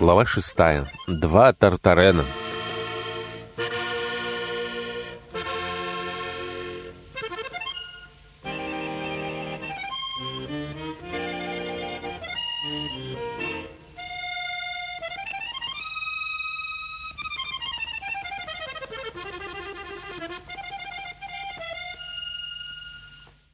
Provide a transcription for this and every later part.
Глава шестая. Два Тартарена.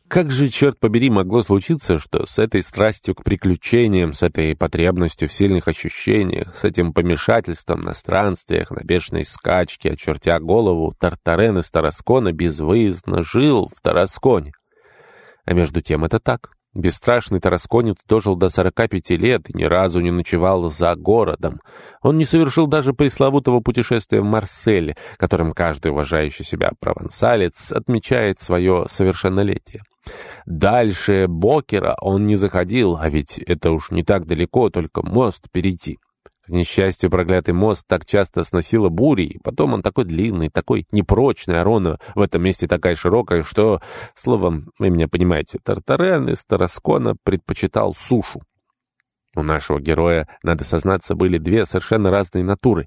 Как же, черт побери, могло случиться, что с этой страстью к приключениям, с этой потребностью в сильных ощущениях, с этим помешательством на странствиях, на бешеной скачке, очертя голову, Тартарен из Тараскона безвыездно жил в Тарасконе? А между тем это так. Бесстрашный тарасконец дожил до 45 лет и ни разу не ночевал за городом. Он не совершил даже пресловутого путешествия в Марсель, которым каждый уважающий себя провансалец отмечает свое совершеннолетие. Дальше Бокера он не заходил, а ведь это уж не так далеко, только мост перейти. К несчастью, проклятый мост так часто сносило бурей, потом он такой длинный, такой непрочный, а рона в этом месте такая широкая, что, словом, вы меня понимаете, Тартарен из Тараскона предпочитал сушу. У нашего героя, надо сознаться, были две совершенно разные натуры.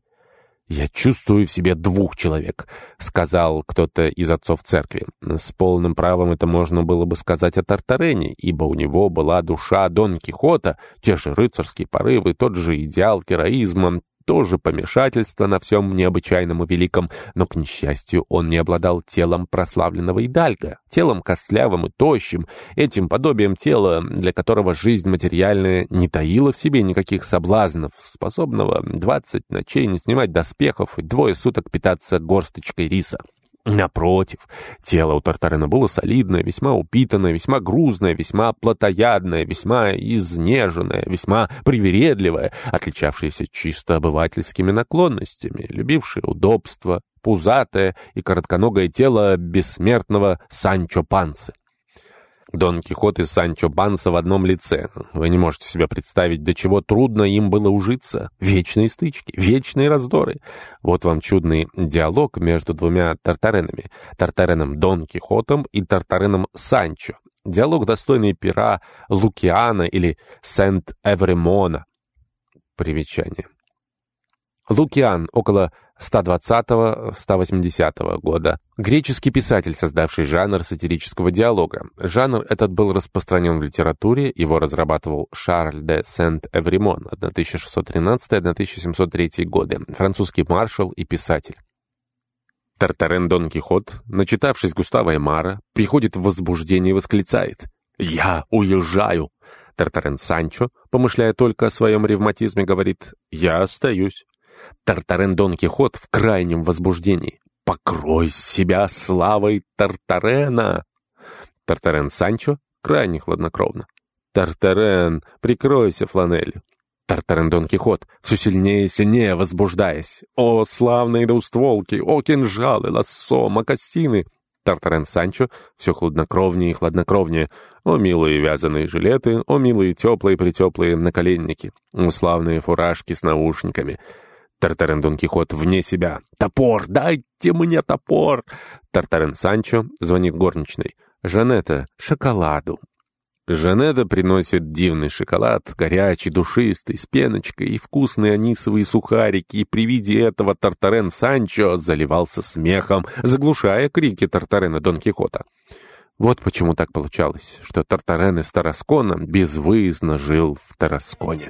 «Я чувствую в себе двух человек», — сказал кто-то из отцов церкви. С полным правом это можно было бы сказать о Тартарене, ибо у него была душа Дон Кихота, те же рыцарские порывы, тот же идеал героизма, тоже помешательство на всем необычайном и великом, но, к несчастью, он не обладал телом прославленного Идальга, телом костлявым и тощим, этим подобием тела, для которого жизнь материальная не таила в себе никаких соблазнов, способного двадцать ночей не снимать доспехов и двое суток питаться горсточкой риса. Напротив, тело у Тартарена было солидное, весьма упитанное, весьма грузное, весьма плотоядное, весьма изнеженное, весьма привередливое, отличавшееся чисто обывательскими наклонностями, любившее удобство, пузатое и коротконогое тело бессмертного Санчо Пансы. Дон Кихот и Санчо Банса в одном лице. Вы не можете себе представить, до чего трудно им было ужиться. Вечные стычки, вечные раздоры. Вот вам чудный диалог между двумя тартаренами. Тартареном Дон Кихотом и тартареном Санчо. Диалог, достойный пера Лукиана или Сент-Эвремона. Примечание. Лукиан, около 120-180 года. Греческий писатель, создавший жанр сатирического диалога. Жанр этот был распространен в литературе, его разрабатывал Шарль де Сент-Эвримон 1613-1703 годы, французский маршал и писатель. Тартарен Дон Кихот, начитавшись Густава Эмара, приходит в возбуждение и восклицает «Я уезжаю!» Тартарен Санчо, помышляя только о своем ревматизме, говорит «Я остаюсь». Тартарен Дон Кихот в крайнем возбуждении. «Покрой себя славой Тартарена!» Тартарен Санчо крайне хладнокровно. «Тартарен, прикройся фланелью!» Тартарен Дон Кихот, все сильнее и сильнее возбуждаясь. «О, славные двустволки! О, кинжалы, лассо, мокасины!» Тартарен Санчо все хладнокровнее и хладнокровнее. О, милые вязаные жилеты, о, милые теплые-притеплые наколенники, о, славные фуражки с наушниками — Тартарен Дон Кихот вне себя. «Топор! Дайте мне топор!» Тартарен Санчо звонит горничной. «Жанетта, шоколаду!» Жанетта приносит дивный шоколад, горячий, душистый, с пеночкой и вкусные анисовые сухарики, и при виде этого Тартарен Санчо заливался смехом, заглушая крики Тартарена Дон Кихота. Вот почему так получалось, что Тартарен из Тараскона безвыездно жил в Тарасконе.